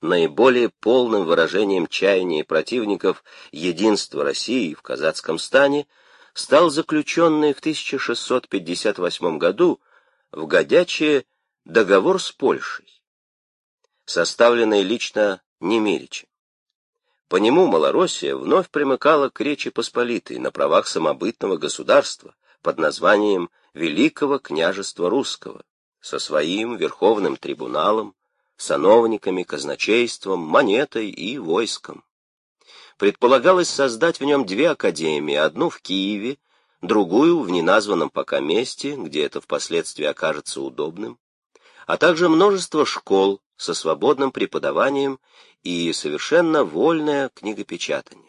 наиболее полным выражением чаяния противников единства России в казацком стане стал заключенный в 1658 году в Годячее договор с Польшей, составленный лично Немиричем. По нему Малороссия вновь примыкала к Речи Посполитой на правах самобытного государства под названием Великого княжества Русского, со своим верховным трибуналом, сановниками, казначейством, монетой и войском. Предполагалось создать в нем две академии, одну в Киеве, другую в неназванном пока месте, где это впоследствии окажется удобным, а также множество школ со свободным преподаванием и совершенно вольное книгопечатание.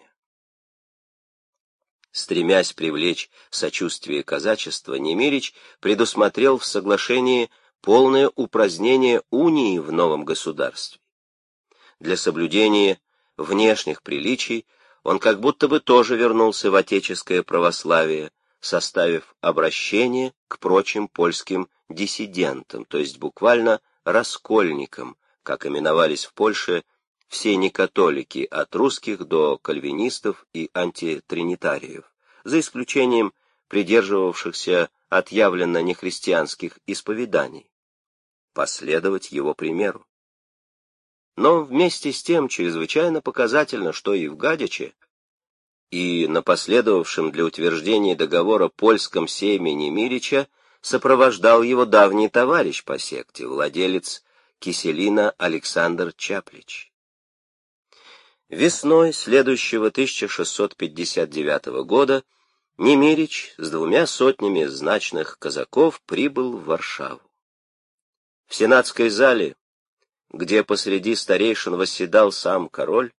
Стремясь привлечь сочувствие казачества, Немирич предусмотрел в соглашении полное упразднение унии в новом государстве. Для соблюдения внешних приличий он как будто бы тоже вернулся в отеческое православие, составив обращение к прочим польским диссидентам, то есть буквально раскольникам, как именовались в Польше все некатолики, от русских до кальвинистов и антитринитариев, за исключением придерживавшихся отъявленно нехристианских исповеданий, последовать его примеру. Но вместе с тем чрезвычайно показательно, что и в Гадиче, и на последовавшем для утверждения договора польском сейме Немирича сопровождал его давний товарищ по секте, владелец Киселина Александр Чаплич. Весной следующего 1659 года Немирич с двумя сотнями значных казаков прибыл в Варшаву. В сенатской зале, где посреди старейшин восседал сам король,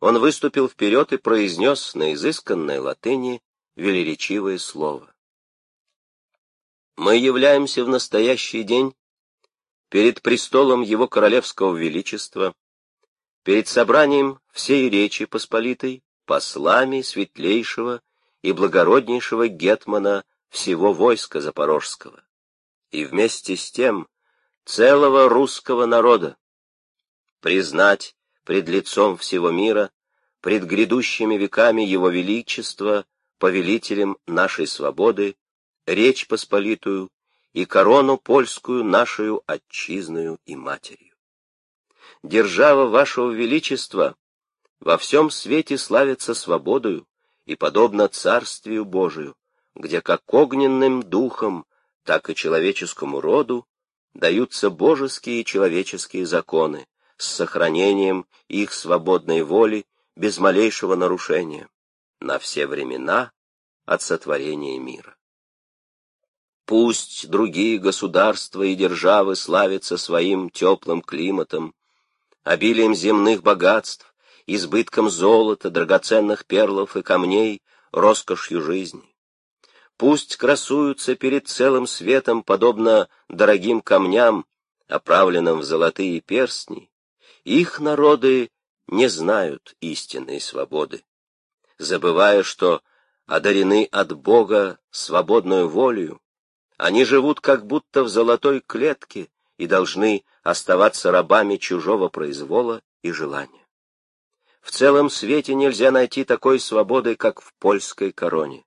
он выступил вперед и произнес на изысканной латыни велеречивое слово. «Мы являемся в настоящий день перед престолом его королевского величества, перед собранием всей Речи Посполитой, послами светлейшего и благороднейшего гетмана всего войска Запорожского, и вместе с тем целого русского народа, признать пред лицом всего мира, пред грядущими веками Его Величества, повелителем нашей свободы, Речь Посполитую и корону польскую нашою отчизною и матерью. Держава вашего Величества во всем свете славится свободою, и подобно Царствию Божию, где как огненным духом, так и человеческому роду даются божеские и человеческие законы с сохранением их свободной воли без малейшего нарушения на все времена от сотворения мира. Пусть другие государства и державы славятся своим теплым климатом, обилием земных богатств, избытком золота, драгоценных перлов и камней, роскошью жизни. Пусть красуются перед целым светом, подобно дорогим камням, оправленным в золотые перстни, их народы не знают истинной свободы, забывая, что одарены от Бога свободную волею, они живут как будто в золотой клетке и должны оставаться рабами чужого произвола и желания. В целом свете нельзя найти такой свободы, как в польской короне.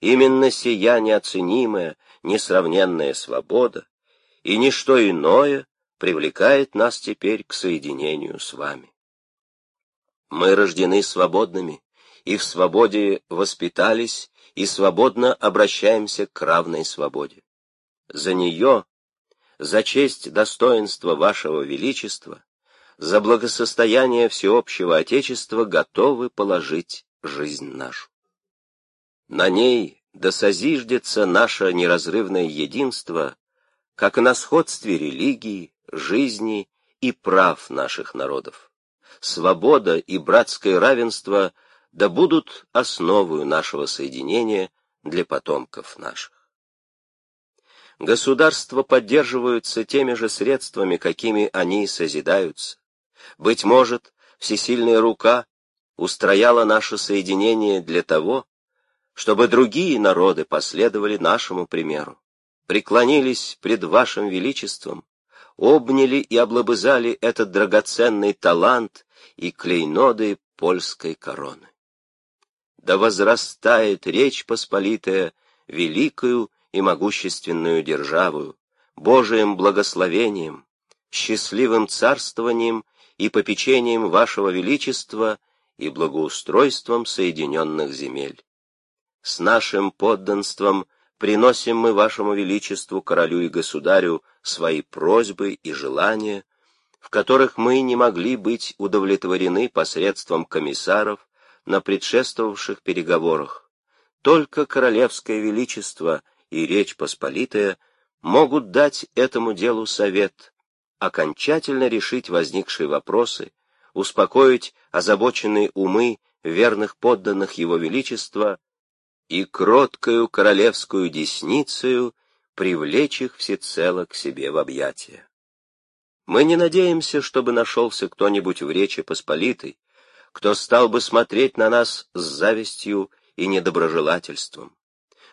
Именно сия неоценимая, несравненная свобода и ничто иное привлекает нас теперь к соединению с вами. Мы рождены свободными, и в свободе воспитались, и свободно обращаемся к равной свободе. За нее, за честь достоинства вашего величества, за благосостояние всеобщего Отечества готовы положить жизнь нашу. На ней да созиждется наше неразрывное единство, как на сходстве религии, жизни и прав наших народов. Свобода и братское равенство да будут основою нашего соединения для потомков наших. Государства поддерживаются теми же средствами, какими они созидаются, быть может, всесильная рука устрояла наше соединение для того, чтобы другие народы последовали нашему примеру, преклонились пред вашим величеством, обняли и облобызали этот драгоценный талант и клейноды польской короны. Да возрастает Речь Посполитая великою и могущественную державою, Божиим благословением, счастливым царствованием и попечением Вашего Величества и благоустройством соединенных земель. С нашим подданством приносим мы Вашему Величеству, королю и государю, свои просьбы и желания, в которых мы не могли быть удовлетворены посредством комиссаров на предшествовавших переговорах. Только Королевское Величество и Речь Посполитая могут дать этому делу совет, окончательно решить возникшие вопросы, успокоить озабоченные умы верных подданных Его Величества и кроткою королевскую десницею привлечь их всецело к себе в объятия. Мы не надеемся, чтобы нашелся кто-нибудь в Речи Посполитой, кто стал бы смотреть на нас с завистью и недоброжелательством.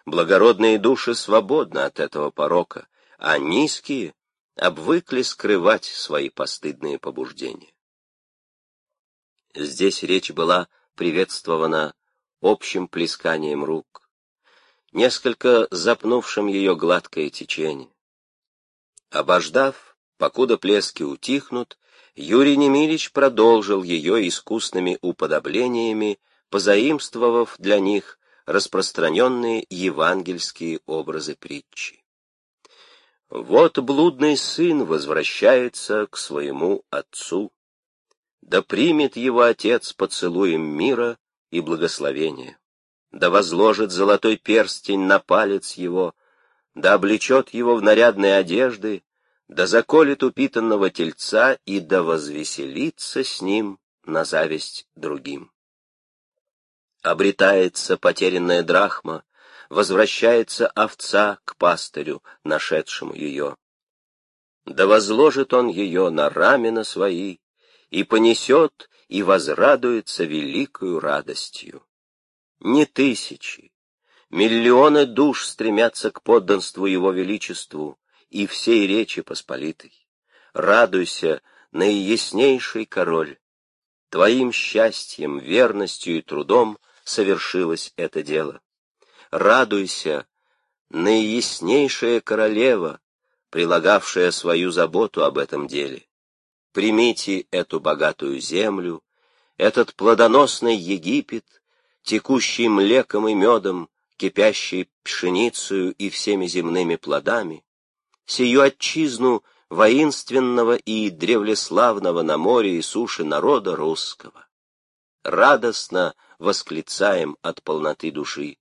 Благородные души свободны от этого порока, а низкие обвыкли скрывать свои постыдные побуждения. Здесь речь была приветствована общим плесканием рук, несколько запнувшим ее гладкое течение. Обождав, покуда плески утихнут, Юрий Немирич продолжил ее искусными уподоблениями, позаимствовав для них распространенные евангельские образы притчи. Вот блудный сын возвращается к своему отцу. Да примет его отец поцелуем мира и благословения. Да возложит золотой перстень на палец его, да облечет его в нарядные одежды, да заколет упитанного тельца и да возвеселится с ним на зависть другим. Обретается потерянная драхма, возвращается овца к пастырю, нашедшему ее. Да возложит он ее на рамена свои, и понесет, и возрадуется великою радостью. Не тысячи, миллионы душ стремятся к подданству его величеству и всей Речи Посполитой. Радуйся, наияснейший король, твоим счастьем, верностью и трудом совершилось это дело радуйся, наияснейшая королева, прилагавшая свою заботу об этом деле. Примите эту богатую землю, этот плодоносный Египет, текущий млеком и медом, кипящий пшеницею и всеми земными плодами, сию отчизну воинственного и древлеславного на море и суше народа русского. Радостно восклицаем от полноты души.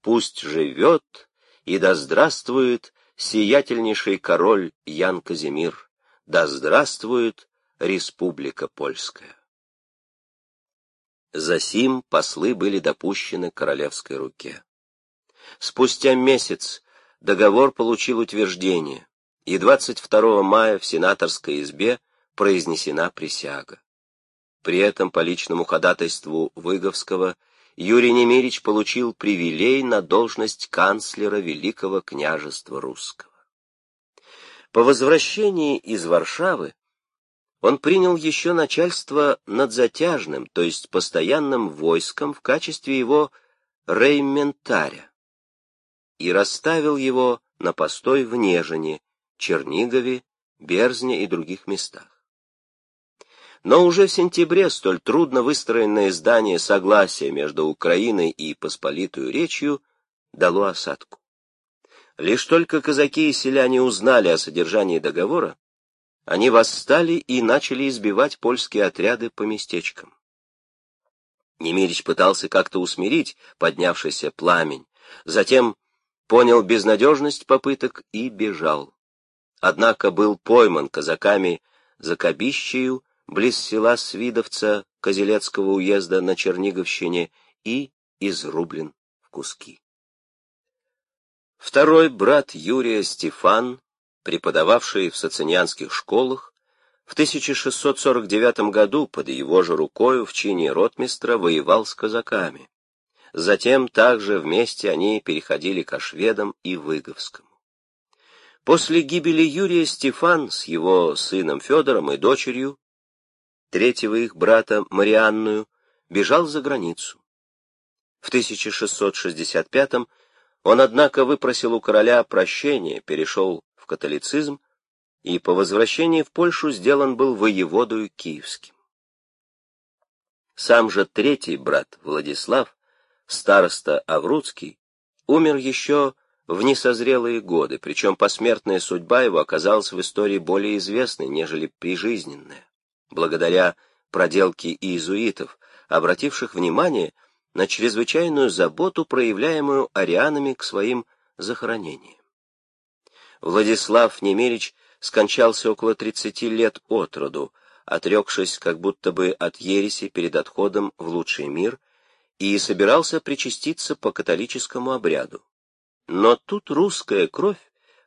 Пусть живет и да здравствует сиятельнейший король Ян Казимир, да здравствует Республика Польская. Засим послы были допущены к королевской руке. Спустя месяц договор получил утверждение, и 22 мая в сенаторской избе произнесена присяга. При этом по личному ходатайству Выговского Юрий Немирич получил привилей на должность канцлера Великого княжества Русского. По возвращении из Варшавы он принял еще начальство над затяжным, то есть постоянным войском в качестве его рейментаря и расставил его на постой в Нежине, Чернигове, Берзне и других местах. Но уже в сентябре столь трудно выстроенное здание согласия между Украиной и Посполитую Речью дало осадку. Лишь только казаки и селяне узнали о содержании договора, они восстали и начали избивать польские отряды по местечкам. Немирич пытался как-то усмирить поднявшийся пламень, затем понял безнадежность попыток и бежал. Однако был пойман казаками за Кобищею близ села Свидовца Козелецкого уезда на Черниговщине и изрублен в куски. Второй брат Юрия Стефан, преподававший в сацинянских школах, в 1649 году под его же рукою в чине ротмистра воевал с казаками. Затем также вместе они переходили к шведам и Выговскому. После гибели Юрия Стефан с его сыном Федором и дочерью, третьего их брата Марианную, бежал за границу. В 1665 он, однако, выпросил у короля прощения, перешел в католицизм и по возвращении в Польшу сделан был воеводою киевским. Сам же третий брат Владислав, староста Аврудский, умер еще в несозрелые годы, причем посмертная судьба его оказалась в истории более известной, нежели прижизненная, благодаря проделке иезуитов, обративших внимание на чрезвычайную заботу, проявляемую арианами к своим захоронениям. Владислав Немерич скончался около 30 лет от роду, отрекшись как будто бы от ереси перед отходом в лучший мир, и собирался причаститься по католическому обряду. Но тут русская кровь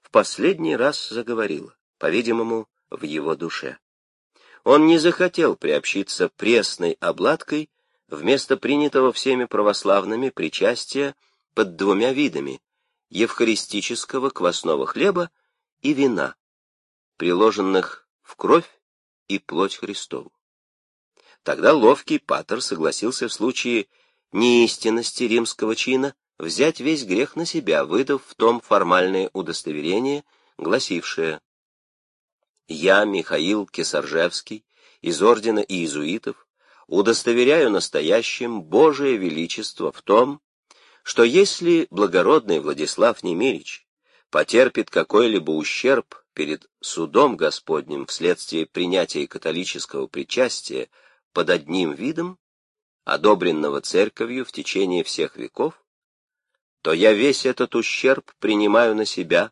в последний раз заговорила, по-видимому, в его душе. Он не захотел приобщиться пресной обладкой вместо принятого всеми православными причастия под двумя видами — евхаристического квасного хлеба и вина, приложенных в кровь и плоть Христову. Тогда ловкий патер согласился в случае неистинности римского чина взять весь грех на себя, выдав в том формальное удостоверение, гласившее «Я, Михаил Кесаржевский, из ордена иезуитов, удостоверяю настоящим Божие величество в том, что если благородный Владислав Немирич потерпит какой-либо ущерб перед судом Господним вследствие принятия католического причастия под одним видом, одобренного церковью в течение всех веков, то я весь этот ущерб принимаю на себя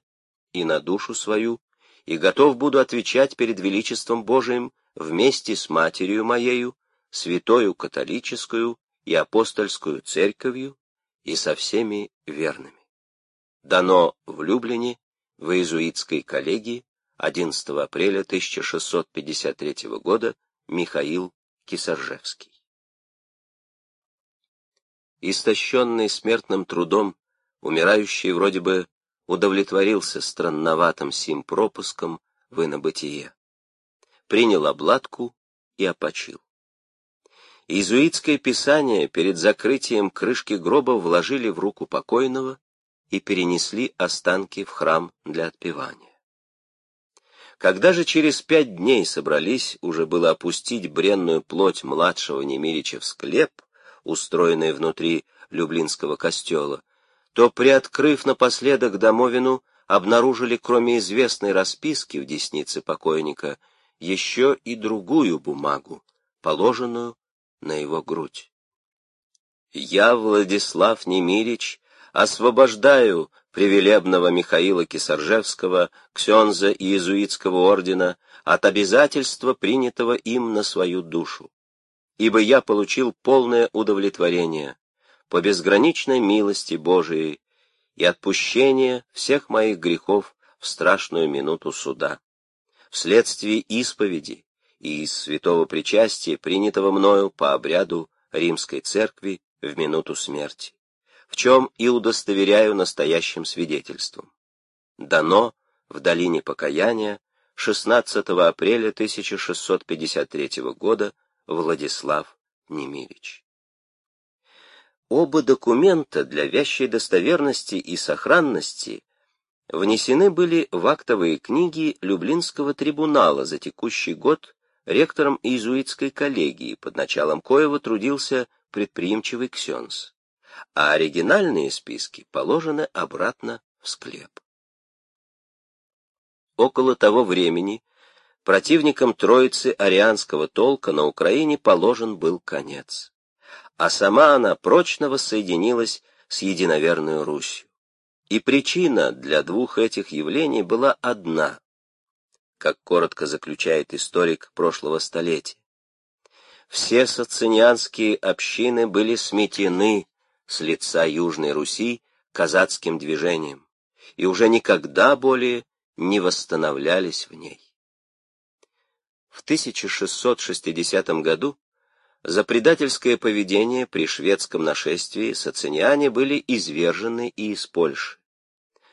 и на душу свою, и готов буду отвечать перед величеством Божиим вместе с матерью моею, святою католическую и апостольскую церковью и со всеми верными. Дано в Люблине, в иезуитской коллегии, 11 апреля 1653 года, Михаил Кисаржевский. Истощенный смертным трудом, Умирающий вроде бы удовлетворился странноватым сим пропуском в инобытие. Принял обладку и опочил. Иезуитское писание перед закрытием крышки гроба вложили в руку покойного и перенесли останки в храм для отпевания. Когда же через пять дней собрались уже было опустить бренную плоть младшего Немирича в склеп, устроенный внутри Люблинского костела, то, приоткрыв напоследок домовину, обнаружили, кроме известной расписки в деснице покойника, еще и другую бумагу, положенную на его грудь. «Я, Владислав Немирич, освобождаю привилебного Михаила Кисаржевского, ксенза иезуитского ордена, от обязательства, принятого им на свою душу, ибо я получил полное удовлетворение, по безграничной милости Божией и отпущение всех моих грехов в страшную минуту суда. Вследствие исповеди и из святого причастия, принятого мною по обряду Римской Церкви в минуту смерти, в чем и удостоверяю настоящим свидетельством. Дано в долине покаяния 16 апреля 1653 года Владислав Немирич. Оба документа для вящей достоверности и сохранности внесены были в актовые книги Люблинского трибунала за текущий год ректором иезуитской коллегии, под началом коего трудился предприимчивый ксенс, а оригинальные списки положены обратно в склеп. Около того времени противникам троицы арианского толка на Украине положен был конец а сама она прочно воссоединилась с единоверной Русью. И причина для двух этих явлений была одна, как коротко заключает историк прошлого столетия. Все сацинианские общины были сметены с лица Южной Руси казацким движением и уже никогда более не восстановлялись в ней. В 1660 году за предательское поведение при шведском нашествии сациниане были извержены и из Польши.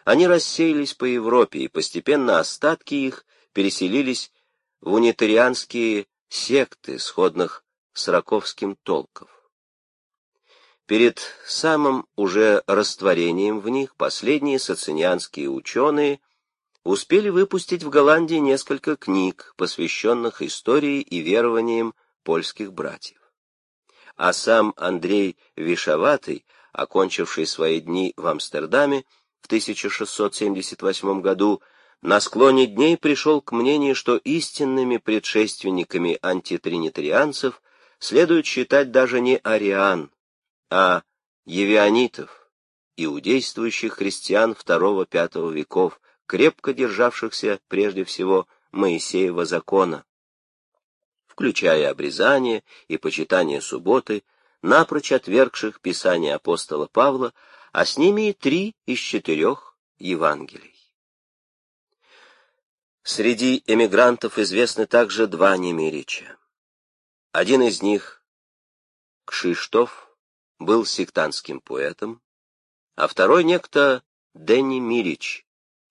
они рассеялись по Европе, и постепенно остатки их переселились в унитарианские секты, сходных с раковским толков. Перед самым уже растворением в них последние социнианские ученые успели выпустить в Голландии несколько книг, посвященных истории и верованиям польских братьев. А сам Андрей Вишоватый, окончивший свои дни в Амстердаме в 1678 году, на склоне дней пришел к мнению, что истинными предшественниками антитринитарианцев следует считать даже не ариан, а евионитов, иудействующих христиан II-V веков, крепко державшихся прежде всего Моисеева закона, включая обрезание и почитание субботы, напрочь отвергших Писание апостола Павла, а с ними и три из четырех Евангелий. Среди эмигрантов известны также два немирича. Один из них, Кшиштоф, был сектантским поэтом, а второй некто Дэнни Мирич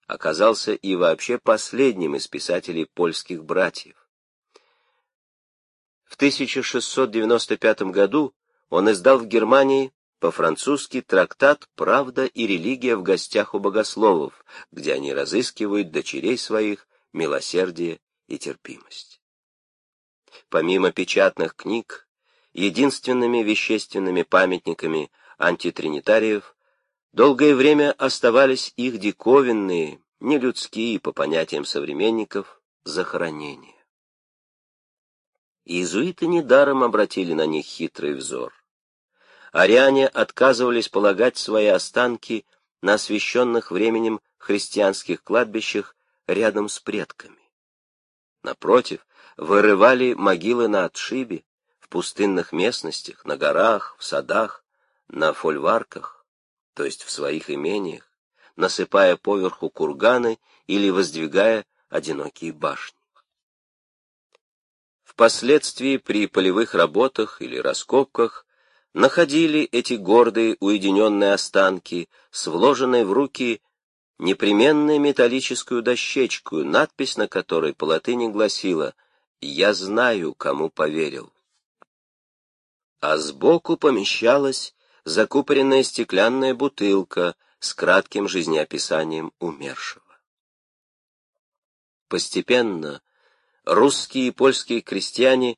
оказался и вообще последним из писателей польских братьев. В 1695 году он издал в Германии по-французски трактат «Правда и религия в гостях у богословов», где они разыскивают дочерей своих милосердие и терпимость. Помимо печатных книг, единственными вещественными памятниками антитринитариев долгое время оставались их диковинные, нелюдские, по понятиям современников, захоронения. Иезуиты недаром обратили на них хитрый взор. Ариане отказывались полагать свои останки на освященных временем христианских кладбищах рядом с предками. Напротив, вырывали могилы на отшибе, в пустынных местностях, на горах, в садах, на фольварках, то есть в своих имениях, насыпая поверху курганы или воздвигая одинокие башни. Впоследствии при полевых работах или раскопках находили эти гордые уединенные останки с вложенной в руки непременную металлическую дощечку, надпись на которой по латыни гласила «Я знаю, кому поверил». А сбоку помещалась закупоренная стеклянная бутылка с кратким жизнеописанием умершего. Постепенно русские и польские крестьяне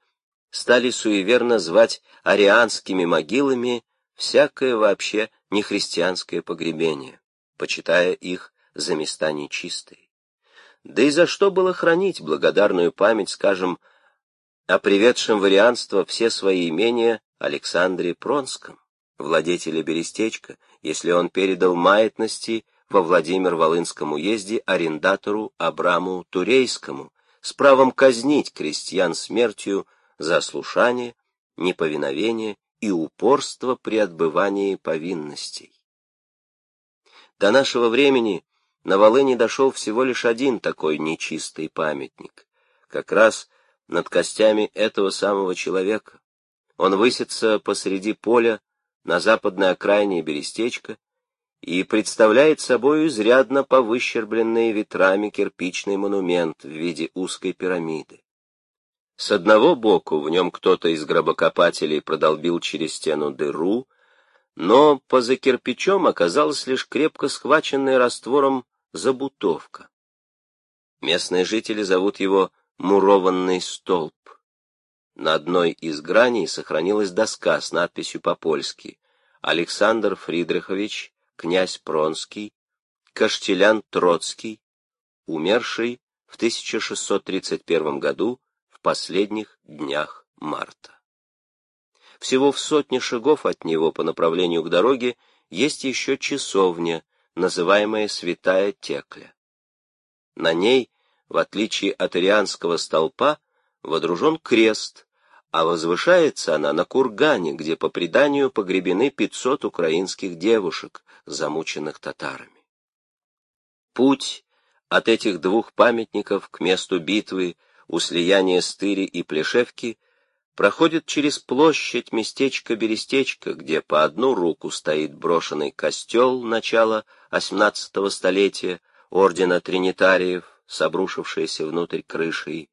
стали суеверно звать арианскими могилами всякое вообще нехристианское погребение почитая их за места нечистые. Да и за что было хранить благодарную память, скажем, о приведшем варианство все свои имения Александре Пронском, владетеле Берестечка, если он передал маятности во Владимир-Волынском уезде арендатору Абраму Турейскому с правом казнить крестьян смертью за ослушание, неповиновение и упорство при отбывании повинностей. До нашего времени на Волыни дошел всего лишь один такой нечистый памятник, как раз над костями этого самого человека. Он высится посреди поля на западной окраине Берестечка и представляет собой изрядно повыщербленный ветрами кирпичный монумент в виде узкой пирамиды. С одного боку в нем кто-то из гробокопателей продолбил через стену дыру, но поза кирпичом оказалась лишь крепко схваченная раствором забутовка. Местные жители зовут его «мурованный столб». На одной из граней сохранилась доска с надписью по-польски «Александр Фридрихович, князь Пронский, Каштелян Троцкий, умерший в 1631 году в последних днях марта. Всего в сотне шагов от него по направлению к дороге есть еще часовня, называемая Святая Текля. На ней, в отличие от ирианского столпа, водружен крест, а возвышается она на кургане, где по преданию погребены 500 украинских девушек, замученных татарами. Путь от этих двух памятников к месту битвы у слияния Стыри и Плешевки проходит через площадь местечко-берестечко, где по одну руку стоит брошенный костел начала XVIII столетия ордена тринитариев с обрушившейся внутрь крышей,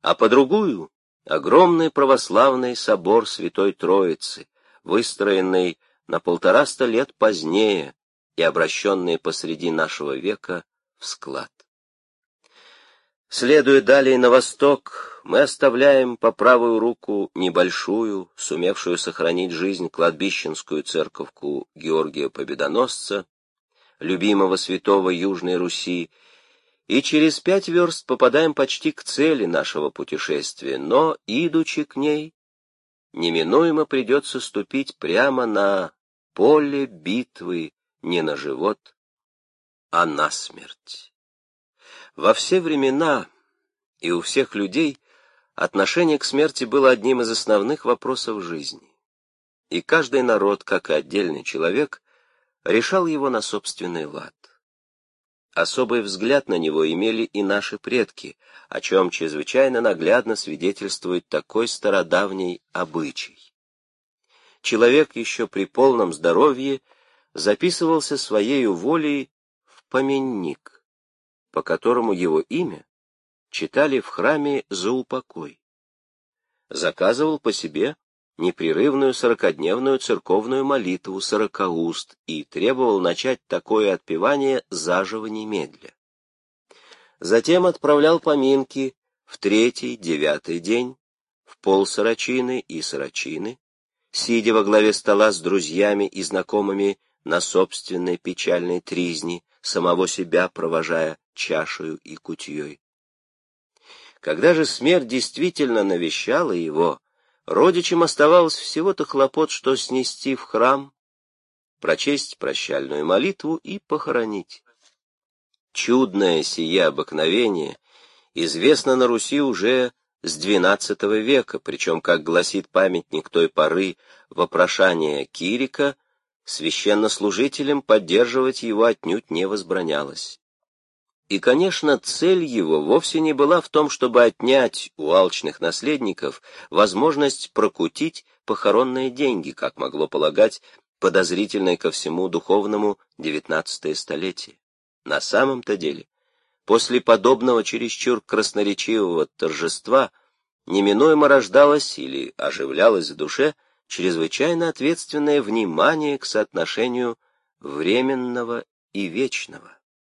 а по другую — огромный православный собор Святой Троицы, выстроенный на полтораста лет позднее и обращенный посреди нашего века в склад. Следуя далее на восток, мы оставляем по правую руку небольшую, сумевшую сохранить жизнь кладбищенскую церковку Георгия Победоносца, любимого святого Южной Руси, и через пять верст попадаем почти к цели нашего путешествия, но, идучи к ней, неминуемо придется ступить прямо на поле битвы не на живот, а на смерть. Во все времена и у всех людей отношение к смерти было одним из основных вопросов жизни. И каждый народ, как и отдельный человек, решал его на собственный лад. Особый взгляд на него имели и наши предки, о чем чрезвычайно наглядно свидетельствует такой стародавний обычай. Человек еще при полном здоровье записывался своею волей в поменник, по которому его имя читали в храме за упокой. Заказывал по себе непрерывную сорокодневную церковную молитву сорокауст и требовал начать такое отпевание заживо немедля. Затем отправлял поминки в третий, девятый день, в пол сорочины и сорочины, сидя во главе стола с друзьями и знакомыми на собственной печальной тризни, самого себя провожая чашею и кутьей. Когда же смерть действительно навещала его, родичам оставалось всего-то хлопот, что снести в храм, прочесть прощальную молитву и похоронить. Чудное сие обыкновение известно на Руси уже с XII века, причем, как гласит памятник той поры, вопрошание Кирика, священнослужителям поддерживать его отнюдь не возбранялось. И, конечно, цель его вовсе не была в том, чтобы отнять у алчных наследников возможность прокутить похоронные деньги, как могло полагать подозрительное ко всему духовному девятнадцатое столетие. На самом-то деле, после подобного чересчур красноречивого торжества неминуемо рождалось или оживлялось в душе чрезвычайно ответственное внимание к соотношению временного и вечного.